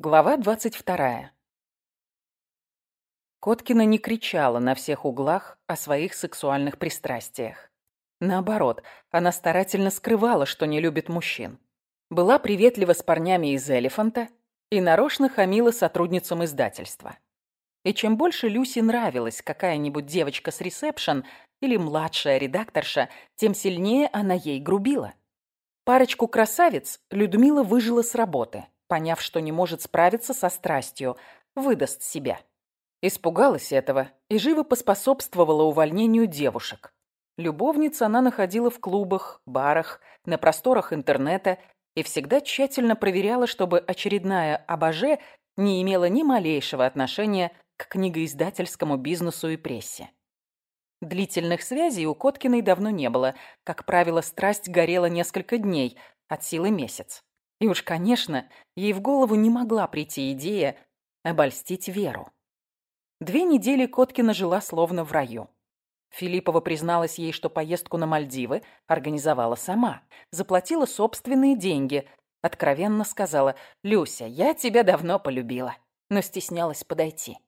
Глава 22. Коткина не кричала на всех углах о своих сексуальных пристрастиях. Наоборот, она старательно скрывала, что не любит мужчин. Была приветлива с парнями из «Элефанта» и нарочно хамила сотрудницам издательства. И чем больше Люси нравилась какая-нибудь девочка с ресепшн или младшая редакторша, тем сильнее она ей грубила. Парочку красавиц Людмила выжила с работы – поняв, что не может справиться со страстью, выдаст себя. Испугалась этого и живо поспособствовала увольнению девушек. Любовниц она находила в клубах, барах, на просторах интернета и всегда тщательно проверяла, чтобы очередная абаже не имела ни малейшего отношения к книгоиздательскому бизнесу и прессе. Длительных связей у Коткиной давно не было. Как правило, страсть горела несколько дней, от силы месяц. И уж, конечно, ей в голову не могла прийти идея обольстить Веру. Две недели Коткина жила словно в раю. Филиппова призналась ей, что поездку на Мальдивы организовала сама, заплатила собственные деньги, откровенно сказала «Люся, я тебя давно полюбила», но стеснялась подойти.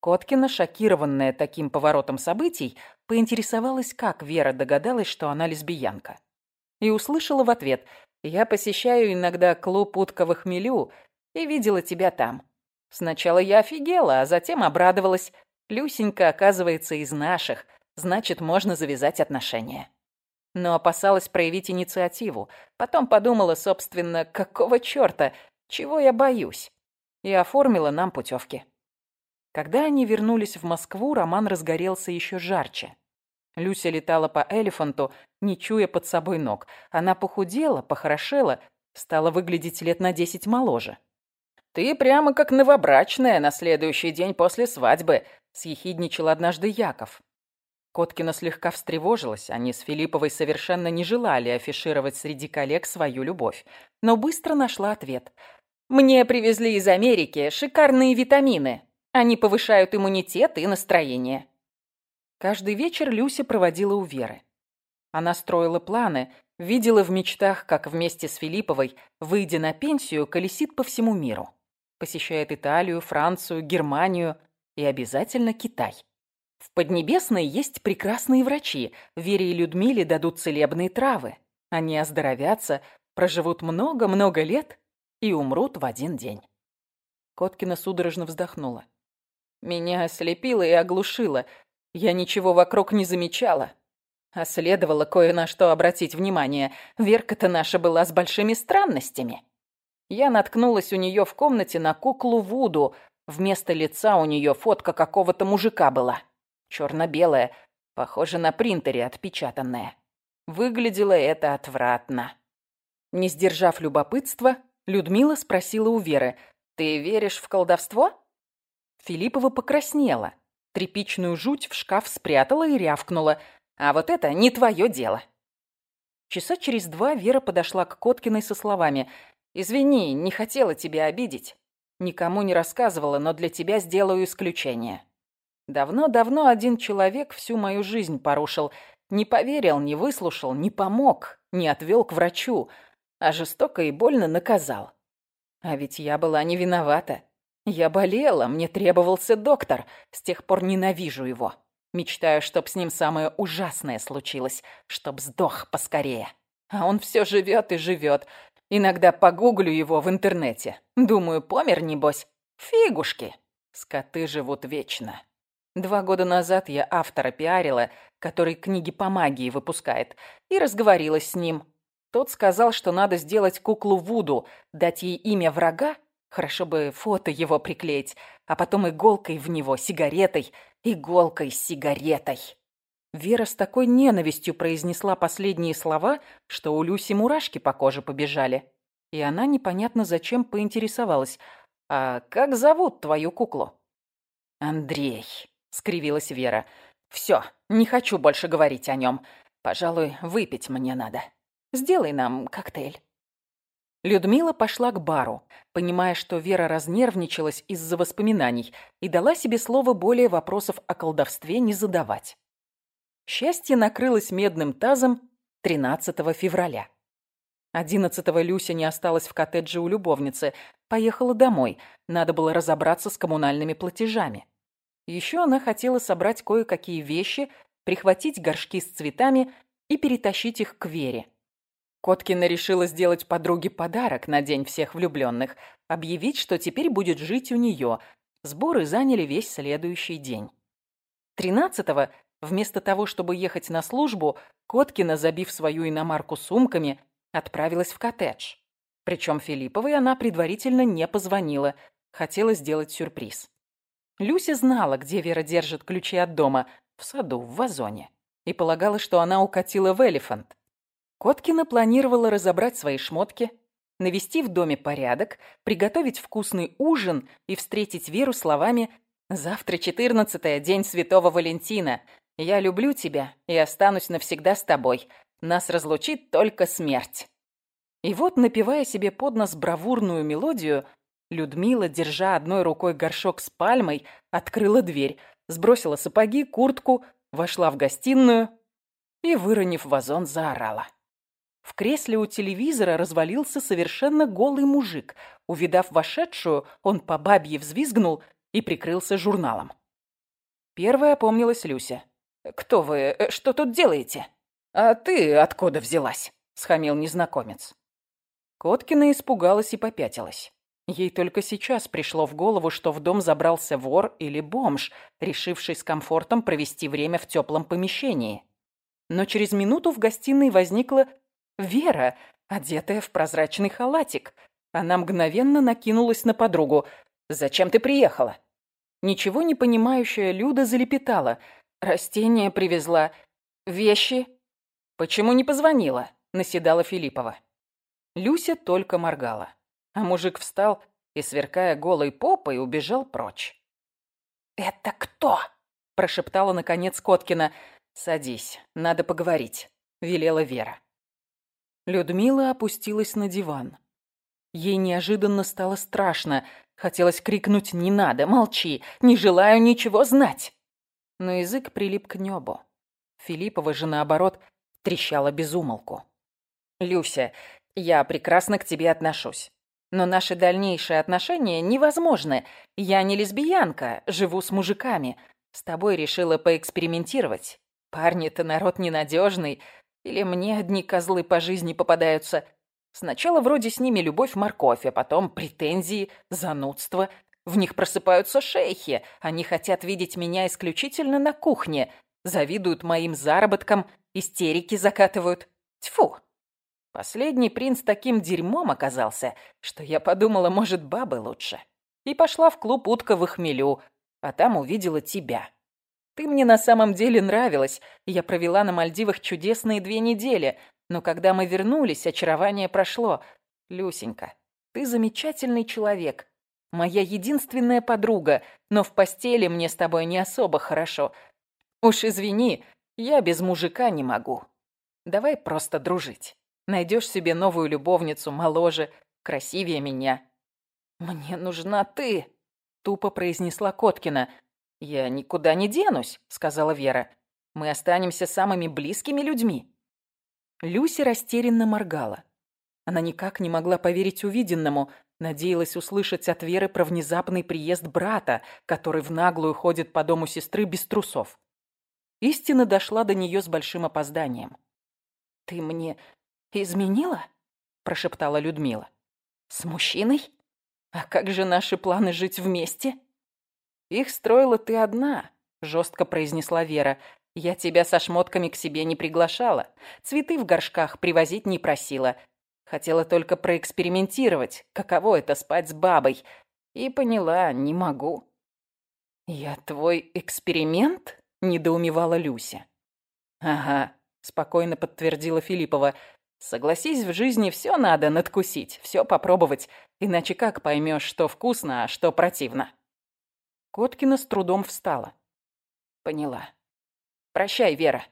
Коткина, шокированная таким поворотом событий, поинтересовалась, как Вера догадалась, что она лесбиянка. И услышала в ответ я посещаю иногда клуб утка в хмелю и видела тебя там. Сначала я офигела, а затем обрадовалась. Люсенька, оказывается, из наших, значит, можно завязать отношения. Но опасалась проявить инициативу. Потом подумала, собственно, какого чёрта, чего я боюсь. И оформила нам путёвки. Когда они вернулись в Москву, роман разгорелся ещё жарче. Люся летала по элефанту, не чуя под собой ног. Она похудела, похорошела, стала выглядеть лет на десять моложе. «Ты прямо как новобрачная на следующий день после свадьбы», — съехидничал однажды Яков. Коткина слегка встревожилась, они с Филипповой совершенно не желали афишировать среди коллег свою любовь, но быстро нашла ответ. «Мне привезли из Америки шикарные витамины. Они повышают иммунитет и настроение». Каждый вечер Люся проводила у Веры. Она строила планы, видела в мечтах, как вместе с Филипповой, выйдя на пенсию, колесит по всему миру. Посещает Италию, Францию, Германию и обязательно Китай. В Поднебесной есть прекрасные врачи. Вере и Людмиле дадут целебные травы. Они оздоровятся, проживут много-много лет и умрут в один день. Коткина судорожно вздохнула. Меня ослепило и оглушило. Я ничего вокруг не замечала. А следовало кое на что обратить внимание. Верка-то наша была с большими странностями. Я наткнулась у нее в комнате на куклу Вуду. Вместо лица у нее фотка какого-то мужика была. Черно-белая, похоже на принтере отпечатанная. Выглядело это отвратно. Не сдержав любопытства, Людмила спросила у Веры, «Ты веришь в колдовство?» Филиппова покраснела. Тряпичную жуть в шкаф спрятала и рявкнула. «А вот это не твое дело». Часа через два Вера подошла к Коткиной со словами. «Извини, не хотела тебя обидеть. Никому не рассказывала, но для тебя сделаю исключение. Давно-давно один человек всю мою жизнь порушил. Не поверил, не выслушал, не помог, не отвел к врачу, а жестоко и больно наказал. А ведь я была не виновата. Я болела, мне требовался доктор. С тех пор ненавижу его. Мечтаю, чтоб с ним самое ужасное случилось, чтоб сдох поскорее. А он все живет и живет. Иногда погуглю его в интернете. Думаю, помер, небось. Фигушки. Скоты живут вечно. Два года назад я автора пиарила, который книги по магии выпускает, и разговорилась с ним. Тот сказал, что надо сделать куклу Вуду, дать ей имя врага Хорошо бы фото его приклеить, а потом иголкой в него, сигаретой, иголкой с сигаретой. Вера с такой ненавистью произнесла последние слова, что у Люси мурашки по коже побежали. И она непонятно зачем поинтересовалась. «А как зовут твою куклу?» «Андрей», — скривилась Вера. «Все, не хочу больше говорить о нем. Пожалуй, выпить мне надо. Сделай нам коктейль». Людмила пошла к бару, понимая, что Вера разнервничалась из-за воспоминаний и дала себе слово более вопросов о колдовстве не задавать. Счастье накрылось медным тазом 13 февраля. Одиннадцатого Люся не осталась в коттедже у любовницы. Поехала домой. Надо было разобраться с коммунальными платежами. Еще она хотела собрать кое-какие вещи, прихватить горшки с цветами и перетащить их к Вере. Коткина решила сделать подруге подарок на День всех влюбленных, объявить, что теперь будет жить у нее. Сборы заняли весь следующий день. Тринадцатого, вместо того, чтобы ехать на службу, Коткина, забив свою иномарку сумками, отправилась в коттедж. Причем Филипповой она предварительно не позвонила, хотела сделать сюрприз. Люся знала, где Вера держит ключи от дома, в саду, в вазоне, и полагала, что она укатила в Элефант. Коткина планировала разобрать свои шмотки, навести в доме порядок, приготовить вкусный ужин и встретить Веру словами «Завтра четырнадцатое, день Святого Валентина. Я люблю тебя и останусь навсегда с тобой. Нас разлучит только смерть. И вот, напевая себе под нос бравурную мелодию, Людмила, держа одной рукой горшок с пальмой, открыла дверь, сбросила сапоги, куртку, вошла в гостиную и, выронив вазон, заорала. В кресле у телевизора развалился совершенно голый мужик. Увидав вошедшую, он по бабье взвизгнул и прикрылся журналом. Первая опомнилась Люся. «Кто вы? Что тут делаете?» «А ты откуда взялась?» — схамил незнакомец. Коткина испугалась и попятилась. Ей только сейчас пришло в голову, что в дом забрался вор или бомж, решивший с комфортом провести время в теплом помещении. Но через минуту в гостиной возникла Вера, одетая в прозрачный халатик. Она мгновенно накинулась на подругу. «Зачем ты приехала?» Ничего не понимающая Люда залепетала. «Растения привезла. Вещи. «Почему не позвонила?» – наседала Филиппова. Люся только моргала, а мужик встал и, сверкая голой попой, убежал прочь. «Это кто?» – прошептала, наконец, Коткина. «Садись, надо поговорить», – велела Вера. Людмила опустилась на диван. Ей неожиданно стало страшно. Хотелось крикнуть «Не надо, молчи, не желаю ничего знать!» Но язык прилип к небу. Филиппова же, наоборот, трещала безумолку. «Люся, я прекрасно к тебе отношусь. Но наши дальнейшие отношения невозможны. Я не лесбиянка, живу с мужиками. С тобой решила поэкспериментировать. Парни-то народ ненадежный. Или мне одни козлы по жизни попадаются. Сначала вроде с ними любовь-морковь, а потом претензии, занудство. В них просыпаются шейхи. Они хотят видеть меня исключительно на кухне. Завидуют моим заработкам истерики закатывают. Тьфу! Последний принц таким дерьмом оказался, что я подумала, может, бабы лучше. И пошла в клуб «Утка в хмелю», а там увидела тебя. Ты мне на самом деле нравилась, я провела на Мальдивах чудесные две недели, но когда мы вернулись, очарование прошло. Люсенька, ты замечательный человек, моя единственная подруга, но в постели мне с тобой не особо хорошо. Уж извини, я без мужика не могу. Давай просто дружить. Найдешь себе новую любовницу, моложе, красивее меня. Мне нужна ты, тупо произнесла Коткина. Я никуда не денусь, сказала Вера. Мы останемся самыми близкими людьми. Люся растерянно моргала. Она никак не могла поверить увиденному, надеялась услышать от Веры про внезапный приезд брата, который в наглую ходит по дому сестры без трусов. Истина дошла до нее с большим опозданием. «Ты мне изменила?» – прошептала Людмила. «С мужчиной? А как же наши планы жить вместе?» «Их строила ты одна», – жестко произнесла Вера. «Я тебя со шмотками к себе не приглашала, цветы в горшках привозить не просила. Хотела только проэкспериментировать, каково это спать с бабой. И поняла, не могу». «Я твой эксперимент?» – недоумевала Люся. «Ага», – спокойно подтвердила Филиппова. «Согласись, в жизни все надо надкусить, все попробовать, иначе как поймешь, что вкусно, а что противно?» Коткина с трудом встала. «Поняла. Прощай, Вера».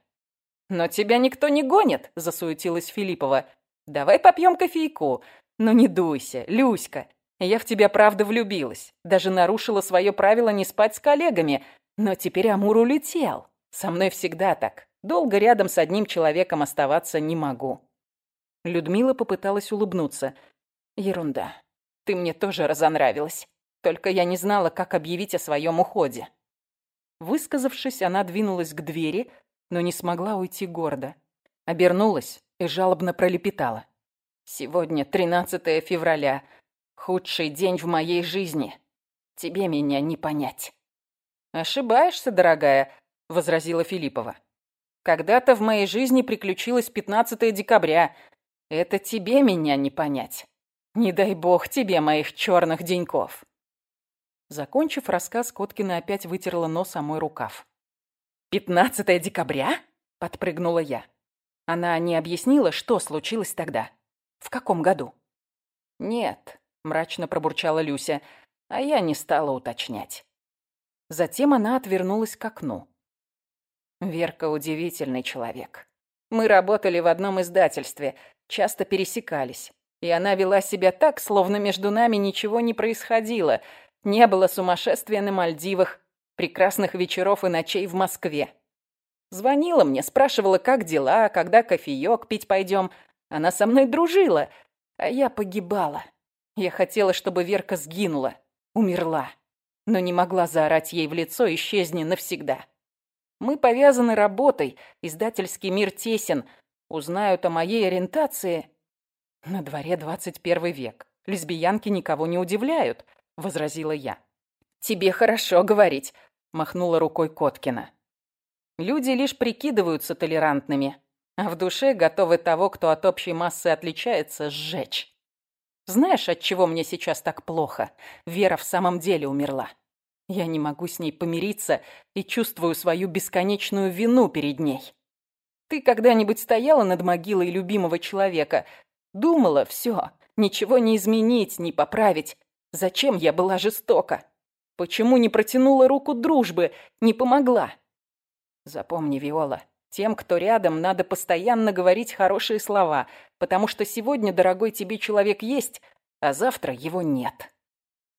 «Но тебя никто не гонит», – засуетилась Филиппова. «Давай попьем кофейку. Ну не дуйся, Люська. Я в тебя правда влюбилась. Даже нарушила свое правило не спать с коллегами. Но теперь Амур улетел. Со мной всегда так. Долго рядом с одним человеком оставаться не могу. Людмила попыталась улыбнуться. Ерунда. Ты мне тоже разонравилась. Только я не знала, как объявить о своем уходе. Высказавшись, она двинулась к двери, но не смогла уйти гордо. Обернулась и жалобно пролепетала. «Сегодня 13 февраля. Худший день в моей жизни. Тебе меня не понять». «Ошибаешься, дорогая», — возразила Филиппова. «Когда-то в моей жизни приключилось 15 декабря. Это тебе меня не понять. Не дай бог тебе моих черных деньков». Закончив рассказ, Коткина опять вытерла нос о мой рукав. «Пятнадцатое декабря?» — подпрыгнула я. Она не объяснила, что случилось тогда. В каком году? «Нет», — мрачно пробурчала Люся, а я не стала уточнять. Затем она отвернулась к окну. Верка удивительный человек. Мы работали в одном издательстве, часто пересекались. И она вела себя так, словно между нами ничего не происходило — не было сумасшествия на Мальдивах, прекрасных вечеров и ночей в Москве. Звонила мне, спрашивала, как дела, когда кофеек пить пойдем. Она со мной дружила, а я погибала. Я хотела, чтобы Верка сгинула, умерла, но не могла заорать ей в лицо «исчезни навсегда». Мы повязаны работой, издательский мир тесен, узнают о моей ориентации. На дворе 21 век. Лесбиянки никого не удивляют. — возразила я. «Тебе хорошо говорить», — махнула рукой Коткина. «Люди лишь прикидываются толерантными, а в душе готовы того, кто от общей массы отличается, сжечь. Знаешь, от чего мне сейчас так плохо? Вера в самом деле умерла. Я не могу с ней помириться и чувствую свою бесконечную вину перед ней. Ты когда-нибудь стояла над могилой любимого человека? Думала, все, ничего не изменить, не поправить. Зачем я была жестока? Почему не протянула руку дружбы, не помогла? Запомни, Виола, тем, кто рядом, надо постоянно говорить хорошие слова, потому что сегодня, дорогой тебе человек есть, а завтра его нет.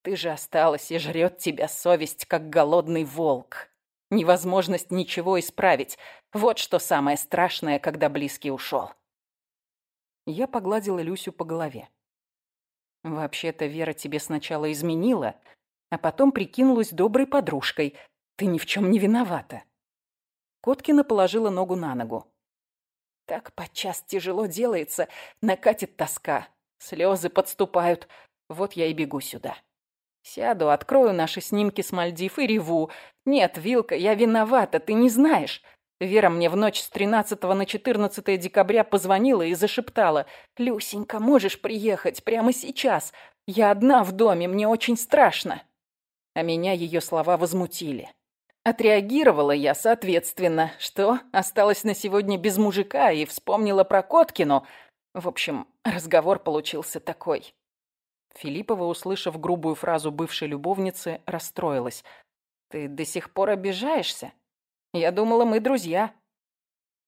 Ты же осталась и жрет тебя совесть, как голодный волк. Невозможность ничего исправить. Вот что самое страшное, когда близкий ушел. Я погладила Люсю по голове. Вообще-то Вера тебе сначала изменила, а потом прикинулась доброй подружкой. Ты ни в чем не виновата. Коткина положила ногу на ногу. Так подчас тяжело делается, накатит тоска. Слезы подступают. Вот я и бегу сюда. Сяду, открою наши снимки с Мальдив и реву. Нет, Вилка, я виновата, ты не знаешь. Вера мне в ночь с 13 на 14 декабря позвонила и зашептала. «Люсенька, можешь приехать прямо сейчас? Я одна в доме, мне очень страшно». А меня ее слова возмутили. Отреагировала я, соответственно, что осталась на сегодня без мужика и вспомнила про Коткину. В общем, разговор получился такой. Филиппова, услышав грубую фразу бывшей любовницы, расстроилась. «Ты до сих пор обижаешься?» Я думала, мы друзья».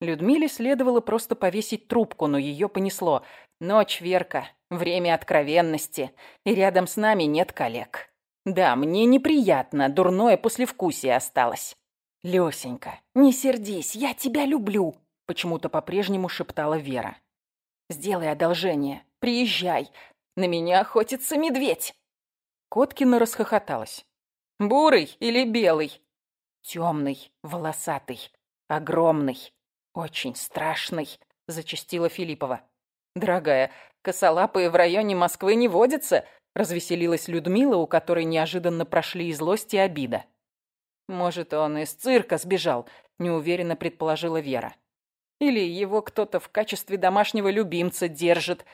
Людмиле следовало просто повесить трубку, но ее понесло. «Ночь, Верка, время откровенности, и рядом с нами нет коллег. Да, мне неприятно, дурное послевкусие осталось». «Лёсенька, не сердись, я тебя люблю», — почему-то по-прежнему шептала Вера. «Сделай одолжение, приезжай, на меня охотится медведь». Коткина расхохоталась. «Бурый или белый?» Темный, волосатый, огромный, очень страшный, зачастила Филиппова. Дорогая, косолапые в районе Москвы не водятся, развеселилась Людмила, у которой неожиданно прошли и злость, и обида. Может, он из цирка сбежал, неуверенно предположила Вера. Или его кто-то в качестве домашнего любимца держит.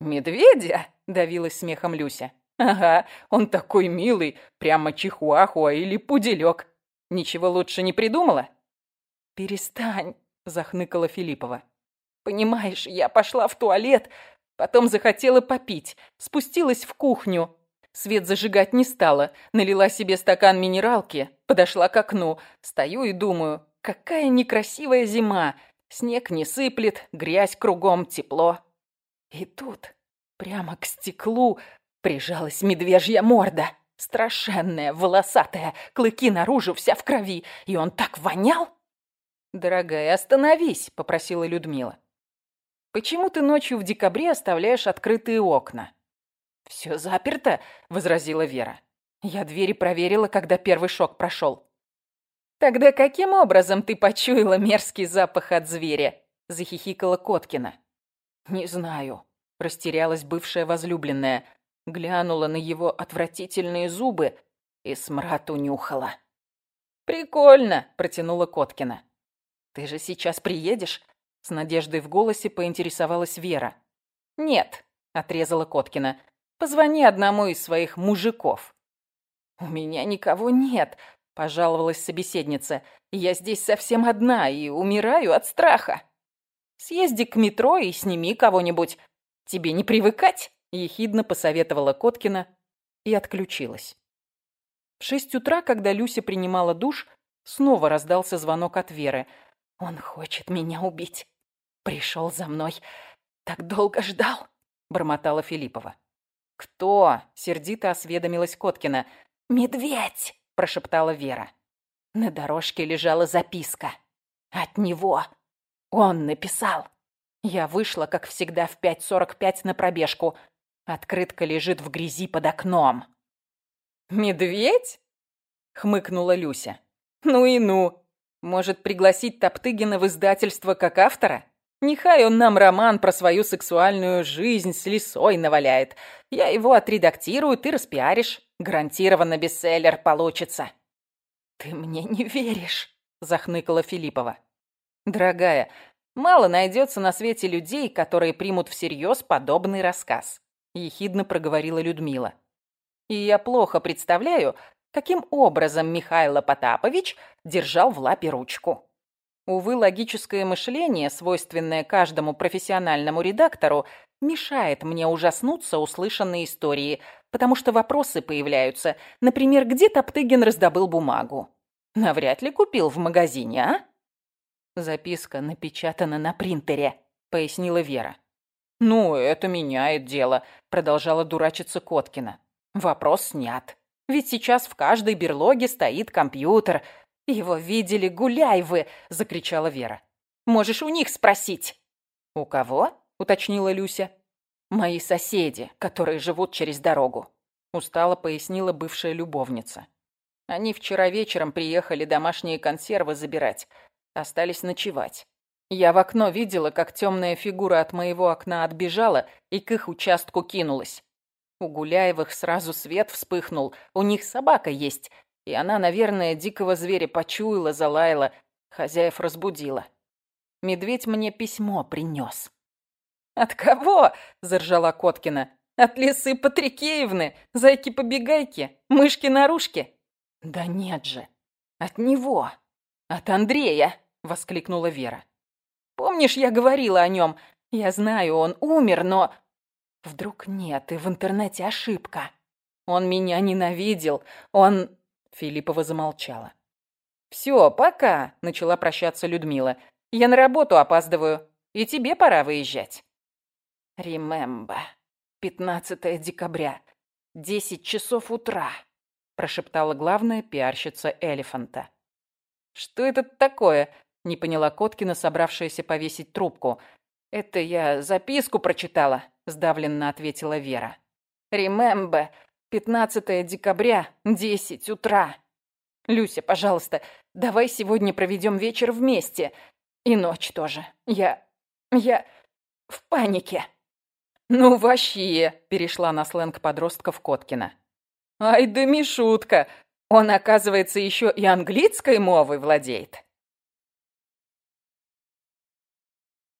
«Медведя?» — давилась смехом Люся. «Ага, он такой милый, прямо чихуахуа или пуделек. Ничего лучше не придумала?» «Перестань», — захныкала Филиппова. «Понимаешь, я пошла в туалет, потом захотела попить, спустилась в кухню. Свет зажигать не стала, налила себе стакан минералки, подошла к окну, стою и думаю, какая некрасивая зима, снег не сыплет, грязь кругом, тепло. И тут, прямо к стеклу, прижалась медвежья морда. Страшенная, волосатая, клыки наружу, вся в крови. И он так вонял? «Дорогая, остановись», — попросила Людмила. Почему ты ночью в декабре оставляешь открытые окна?» «Все заперто», — возразила Вера. «Я двери проверила, когда первый шок прошел». «Тогда каким образом ты почуяла мерзкий запах от зверя?» — захихикала Коткина. «Не знаю», — растерялась бывшая возлюбленная, глянула на его отвратительные зубы и смрад унюхала. «Прикольно», — протянула Коткина. «Ты же сейчас приедешь?» — с надеждой в голосе поинтересовалась Вера. «Нет», — отрезала Коткина. «Позвони одному из своих мужиков». «У меня никого нет», — пожаловалась собеседница. «Я здесь совсем одна и умираю от страха». «Съезди к метро и сними кого-нибудь. Тебе не привыкать?» — ехидно посоветовала Коткина и отключилась. В шесть утра, когда Люся принимала душ, снова раздался звонок от Веры — он хочет меня убить. Пришел за мной. Так долго ждал, бормотала Филиппова. Кто? Сердито осведомилась Коткина. Медведь, прошептала Вера. На дорожке лежала записка. От него. Он написал. Я вышла, как всегда, в 5.45 на пробежку. Открытка лежит в грязи под окном. «Медведь?» — хмыкнула Люся. «Ну и ну. Может, пригласить Топтыгина в издательство как автора? Нехай он нам роман про свою сексуальную жизнь с лисой наваляет. Я его отредактирую, ты распиаришь. Гарантированно бестселлер получится. «Ты мне не веришь», — захныкала Филиппова. «Дорогая, мало найдется на свете людей, которые примут всерьез подобный рассказ», — ехидно проговорила Людмила. «И я плохо представляю, каким образом Михаил Потапович держал в лапе ручку. Увы, логическое мышление, свойственное каждому профессиональному редактору, мешает мне ужаснуться услышанной истории, потому что вопросы появляются. Например, где Топтыгин раздобыл бумагу? Навряд ли купил в магазине, а? Записка напечатана на принтере, пояснила Вера. «Ну, это меняет дело», — продолжала дурачиться Коткина. «Вопрос снят. Ведь сейчас в каждой берлоге стоит компьютер. Его видели, гуляй вы!» — закричала Вера. «Можешь у них спросить». «У кого?» — уточнила Люся. «Мои соседи, которые живут через дорогу», — устало пояснила бывшая любовница. «Они вчера вечером приехали домашние консервы забирать. Остались ночевать. Я в окно видела, как темная фигура от моего окна отбежала и к их участку кинулась. У Гуляевых сразу свет вспыхнул. У них собака есть. И она, наверное, дикого зверя почуяла, залаяла, хозяев разбудила. Медведь мне письмо принес. «От кого?» – заржала Коткина. «От лисы Патрикеевны, зайки-побегайки, мышки-нарушки?» «Да нет же, от него, от Андрея!» – воскликнула Вера. «Помнишь, я говорила о нем? Я знаю, он умер, но Вдруг нет, и в интернете ошибка. Он меня ненавидел. Он... Филиппова замолчала. «Все, пока», — начала прощаться Людмила. «Я на работу опаздываю, и тебе пора выезжать». «Ремембо. 15 декабря. 10 часов утра», — прошептала главная пиарщица Элефанта. «Что это такое?» — не поняла Коткина, собравшаяся повесить трубку. «Это я записку прочитала», — сдавленно ответила Вера. «Remember, 15 декабря, 10 утра. Люся, пожалуйста, давай сегодня проведем вечер вместе. И ночь тоже. Я... я... в панике». «Ну, вообще», — перешла на сленг подростков Коткина. «Ай да Мишутка! Он, оказывается, еще и английской мовой владеет».